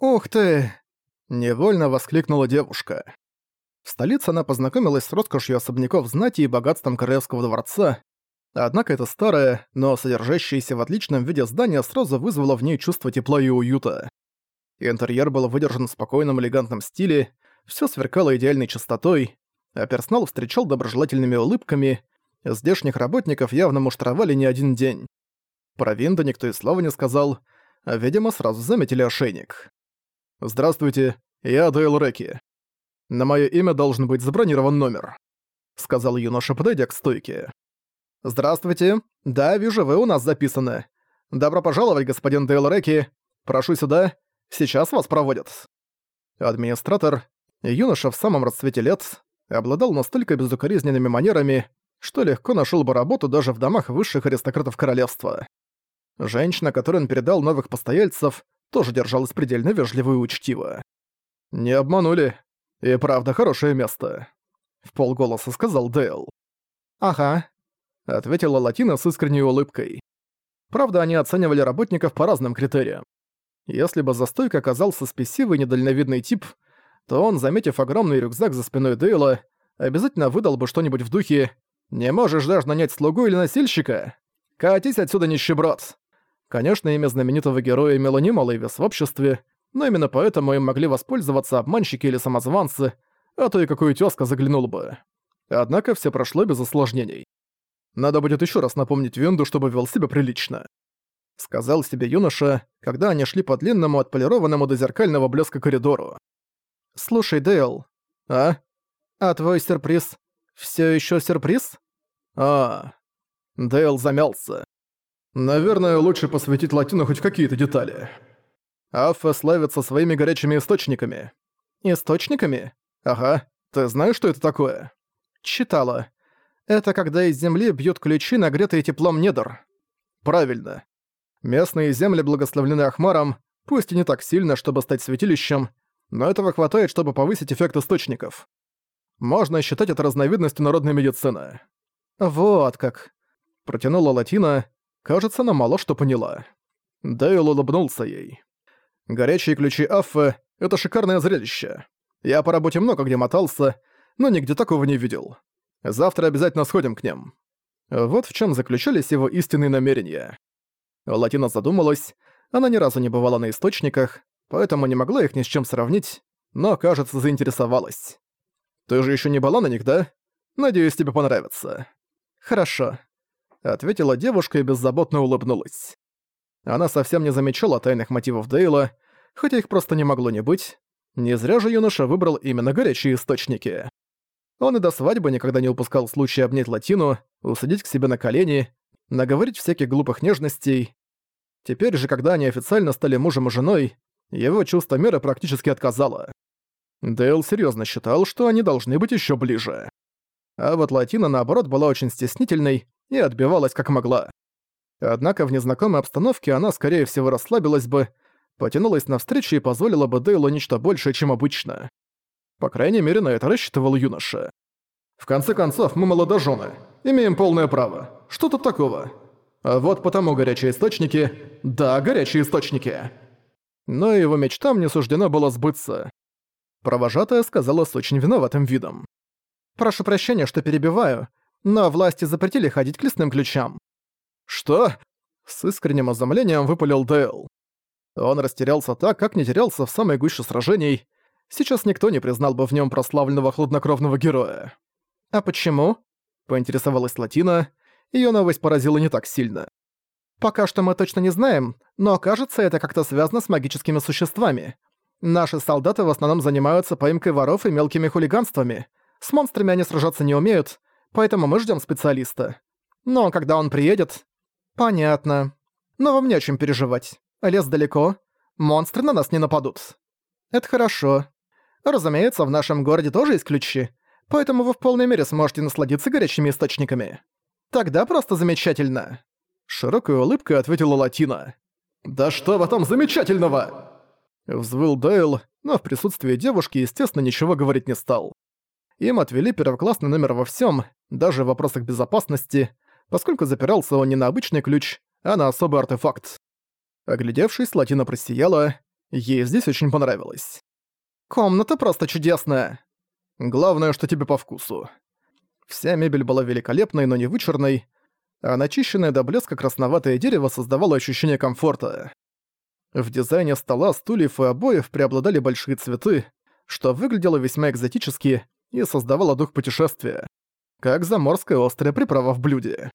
«Ух ты!» — невольно воскликнула девушка. В столице она познакомилась с роскошью особняков знати и богатством королевского дворца, однако это старое, но содержащееся в отличном виде здание сразу вызвало в ней чувство тепла и уюта. Интерьер был выдержан в спокойном элегантном стиле, все сверкало идеальной чистотой, а персонал встречал доброжелательными улыбками, здешних работников явно муштровали не один день. Про Винда никто и слова не сказал, а, видимо, сразу заметили ошейник. «Здравствуйте, я Дейл Реки. На моё имя должен быть забронирован номер», — сказал юноша, подойдя к стойке. «Здравствуйте. Да, вижу, вы у нас записаны. Добро пожаловать, господин Дейл Реки. Прошу сюда. Сейчас вас проводят». Администратор, юноша в самом расцвете лет, обладал настолько безукоризненными манерами, что легко нашел бы работу даже в домах высших аристократов королевства. Женщина, которой он передал новых постояльцев, тоже держалась предельно вежливо и учтиво. «Не обманули. И правда хорошее место», — в полголоса сказал Дейл. «Ага», — ответила Латина с искренней улыбкой. Правда, они оценивали работников по разным критериям. Если бы за стойкой оказался спесивый недальновидный тип, то он, заметив огромный рюкзак за спиной Дейла, обязательно выдал бы что-нибудь в духе «Не можешь даже нанять слугу или носильщика? Катись отсюда, нищеброд!» Конечно, имя знаменитого героя имело немалый вес в обществе, но именно поэтому им могли воспользоваться обманщики или самозванцы, а то и какой тёзка заглянул бы. Однако все прошло без осложнений. Надо будет еще раз напомнить Винду, чтобы вел себя прилично. Сказал себе юноша, когда они шли по длинному, отполированному до зеркального блеска коридору. «Слушай, Дейл, а? А твой сюрприз все еще сюрприз?» «А...» Дейл замялся. «Наверное, лучше посвятить Латину хоть какие-то детали». Аффа славится своими горячими источниками. Источниками? Ага. Ты знаешь, что это такое? Читала. Это когда из земли бьют ключи, нагретые теплом недр. Правильно. Местные земли благословлены Ахмаром, пусть и не так сильно, чтобы стать святилищем, но этого хватает, чтобы повысить эффект источников. Можно считать это разновидностью народной медицины. Вот как. Протянула Латина. Кажется, она мало что поняла. Дейл улыбнулся ей. Горячие ключи Аффы — это шикарное зрелище. Я по работе много где мотался, но нигде такого не видел. Завтра обязательно сходим к ним. Вот в чем заключались его истинные намерения. Латина задумалась, она ни разу не бывала на источниках, поэтому не могла их ни с чем сравнить, но, кажется, заинтересовалась. Ты же еще не была на них, да? Надеюсь, тебе понравится». «Хорошо», — ответила девушка и беззаботно улыбнулась. Она совсем не замечала тайных мотивов Дейла, хотя их просто не могло не быть. Не зря же юноша выбрал именно горячие источники. Он и до свадьбы никогда не упускал случая обнять Латину, усадить к себе на колени, наговорить всяких глупых нежностей. Теперь же, когда они официально стали мужем и женой, его чувство меры практически отказало. Дейл серьезно считал, что они должны быть еще ближе. А вот Латина, наоборот, была очень стеснительной и отбивалась как могла. Однако в незнакомой обстановке она, скорее всего, расслабилась бы, потянулась навстречу и позволила бы Дейлу нечто большее, чем обычно. По крайней мере, на это рассчитывал юноша. «В конце концов, мы молодожены. Имеем полное право. Что тут такого?» А вот потому горячие источники... Да, горячие источники. Но его мечтам не суждено было сбыться. Провожатая сказала с очень виноватым видом. «Прошу прощения, что перебиваю, но власти запретили ходить к лесным ключам». «Что?» С искренним изумлением выпалил Дейл. Он растерялся так, как не терялся в самой гуще сражений. Сейчас никто не признал бы в нем прославленного хладнокровного героя. «А почему?» — поинтересовалась Латина. Ее новость поразила не так сильно. «Пока что мы точно не знаем, но кажется, это как-то связано с магическими существами. Наши солдаты в основном занимаются поимкой воров и мелкими хулиганствами. С монстрами они сражаться не умеют, поэтому мы ждем специалиста. Но когда он приедет... Понятно. Но вам не о чем переживать. Лес далеко. Монстры на нас не нападут. Это хорошо. Разумеется, в нашем городе тоже есть ключи, поэтому вы в полной мере сможете насладиться горячими источниками. Тогда просто замечательно. Широкой улыбкой ответила Латина. «Да что в этом замечательного?» Взвыл Дейл, но в присутствии девушки, естественно, ничего говорить не стал. Им отвели первоклассный номер во всем, даже в вопросах безопасности, поскольку запирался он не на обычный ключ, а на особый артефакт. Оглядевшись, Латина просияла. Ей здесь очень понравилось. «Комната просто чудесная!» «Главное, что тебе по вкусу». Вся мебель была великолепной, но не вычурной, а начищенное до блеска красноватое дерево создавало ощущение комфорта. В дизайне стола, стульев и обоев преобладали большие цветы, что выглядело весьма экзотически и создавало дух путешествия, как заморская острая приправа в блюде.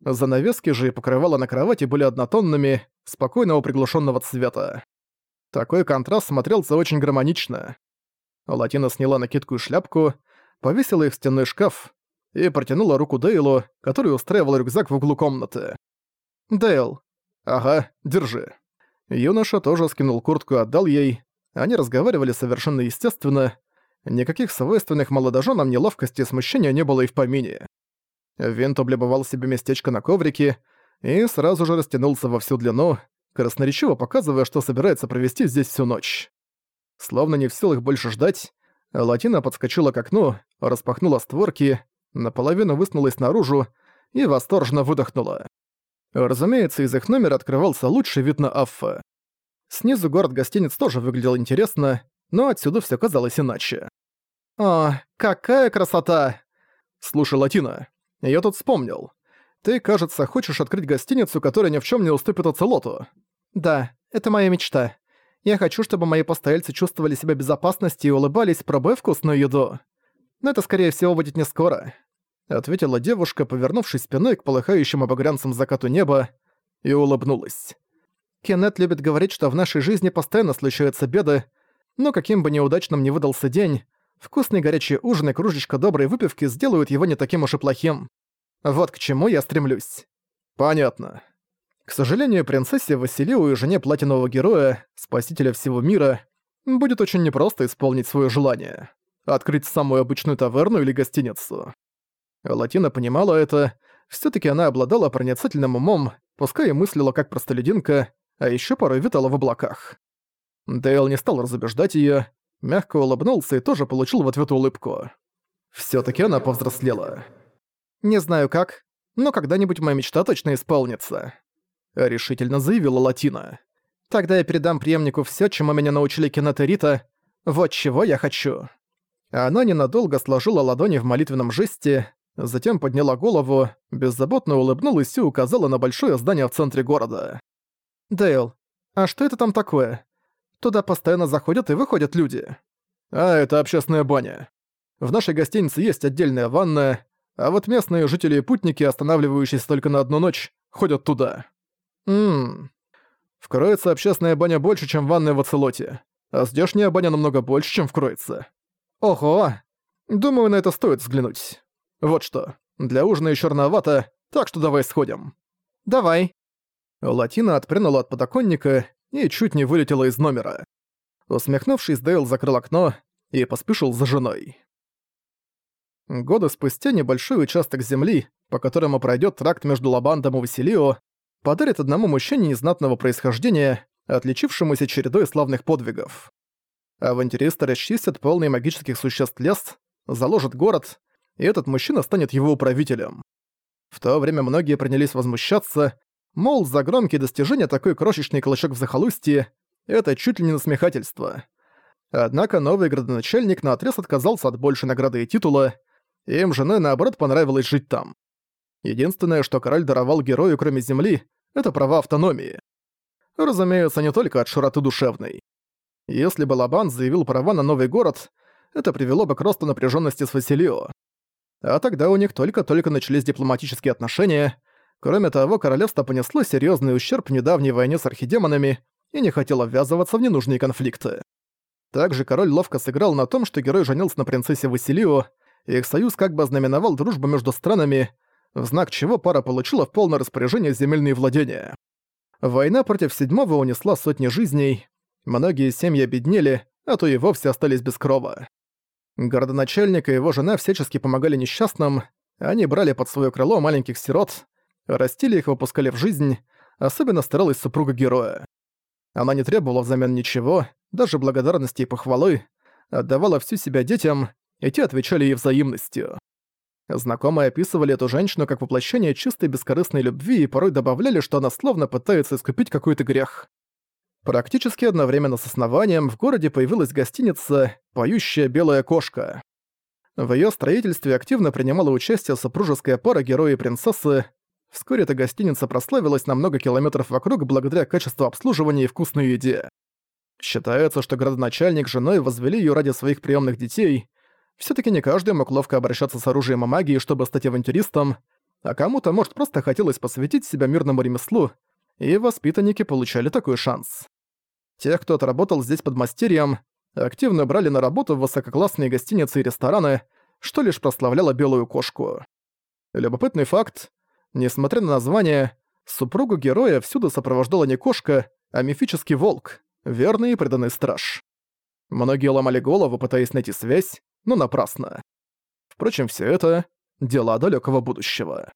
Занавески же и покрывала на кровати были однотонными, спокойного приглушенного цвета. Такой контраст смотрелся очень гармонично. Латина сняла накидку и шляпку, повесила их в стенной шкаф и протянула руку Дейлу, который устраивал рюкзак в углу комнаты. «Дейл». «Ага, держи». Юноша тоже скинул куртку и отдал ей. Они разговаривали совершенно естественно. Никаких свойственных молодоженам неловкости и смущения не было и в помине. Винт облюбовал себе местечко на коврике и сразу же растянулся во всю длину, красноречиво показывая, что собирается провести здесь всю ночь. Словно не в силах больше ждать, Латина подскочила к окну, распахнула створки, наполовину высунулась наружу и восторженно выдохнула. Разумеется, из их номера открывался лучший вид на Аффа. Снизу город-гостиниц тоже выглядел интересно, но отсюда все казалось иначе. «О, какая красота!» «Слушай, Латина, я тут вспомнил. Ты, кажется, хочешь открыть гостиницу, которая ни в чем не уступит Оцелоту». «Да, это моя мечта. Я хочу, чтобы мои постояльцы чувствовали себя безопасности и улыбались, пробуя вкусную еду. Но это, скорее всего, будет не скоро», — ответила девушка, повернувшись спиной к полыхающим обогрянцам закату неба, и улыбнулась. Кеннет любит говорить, что в нашей жизни постоянно случаются беды, но каким бы неудачным ни выдался день, вкусный горячий ужин и кружечка доброй выпивки сделают его не таким уж и плохим. Вот к чему я стремлюсь. Понятно. К сожалению, принцессе Василиу и жене платинового героя, спасителя всего мира, будет очень непросто исполнить свое желание. Открыть самую обычную таверну или гостиницу. Латина понимала это, все таки она обладала проницательным умом, пускай и мыслила как простолюдинка, а еще порой витала в облаках. Дейл не стал разубеждать ее, мягко улыбнулся и тоже получил в ответ улыбку. все таки она повзрослела. «Не знаю как, но когда-нибудь моя мечта точно исполнится» решительно заявила Латина. «Тогда я передам преемнику все, чему меня научили Кеннет и Рита. Вот чего я хочу». Она ненадолго сложила ладони в молитвенном жесте, затем подняла голову, беззаботно улыбнулась и указала на большое здание в центре города. «Дейл, а что это там такое? Туда постоянно заходят и выходят люди». «А, это общественная баня. В нашей гостинице есть отдельная ванная, а вот местные жители и путники, останавливающиеся только на одну ночь, ходят туда». Ммм. В Кроице общественная баня больше, чем ванная в Ацелоте, а здешняя баня намного больше, чем в Кроице. Ого! Думаю, на это стоит взглянуть. Вот что, для ужина еще рановато, так что давай сходим. Давай. Латина отпрянула от подоконника и чуть не вылетела из номера. Усмехнувшись, Дейл закрыл окно и поспешил за женой. Годы спустя небольшой участок земли, по которому пройдет тракт между Лабандом и Василио, подарит одному мужчине незнатного происхождения, отличившемуся чередой славных подвигов. Авантюристы расчистят полный магических существ лес, заложат город, и этот мужчина станет его управителем. В то время многие принялись возмущаться, мол, за громкие достижения такой крошечный клочок в захолустье — это чуть ли не насмехательство. Однако новый градоначальник наотрез отказался от большей награды и титула, им жене наоборот понравилось жить там. Единственное, что король даровал герою, кроме земли, это права автономии. Разумеется, не только от широты душевной. Если бы Лабан заявил права на новый город, это привело бы к росту напряженности с Василио. А тогда у них только-только начались дипломатические отношения. Кроме того, королевство понесло серьезный ущерб в недавней войне с архидемонами и не хотело ввязываться в ненужные конфликты. Также король ловко сыграл на том, что герой женился на принцессе Василио, и их союз как бы ознаменовал дружбу между странами, в знак чего пара получила в полное распоряжение земельные владения. Война против седьмого унесла сотни жизней, многие семьи обеднели, а то и вовсе остались без крова. Городоначальник и его жена всячески помогали несчастным, они брали под свое крыло маленьких сирот, растили их, выпускали в жизнь, особенно старалась супруга героя. Она не требовала взамен ничего, даже благодарности и похвалы, отдавала всю себя детям, и те отвечали ей взаимностью. Знакомые описывали эту женщину как воплощение чистой бескорыстной любви и порой добавляли, что она словно пытается искупить какой-то грех. Практически одновременно с основанием в городе появилась гостиница «Поющая белая кошка». В её строительстве активно принимала участие супружеская пара героя и принцессы. Вскоре эта гостиница прославилась на много километров вокруг благодаря качеству обслуживания и вкусной еде. Считается, что городоначальник с женой возвели её ради своих приемных детей. все таки не каждый мог ловко обращаться с оружием и магией, чтобы стать авантюристом, а кому-то, может, просто хотелось посвятить себя мирному ремеслу, и воспитанники получали такой шанс. Тех, кто отработал здесь под мастерьем, активно брали на работу в высококлассные гостиницы и рестораны, что лишь прославляло белую кошку. Любопытный факт, несмотря на название, супругу героя всюду сопровождала не кошка, а мифический волк, верный и преданный страж. Многие ломали голову, пытаясь найти связь, но напрасно. Впрочем, все это — дела далекого будущего.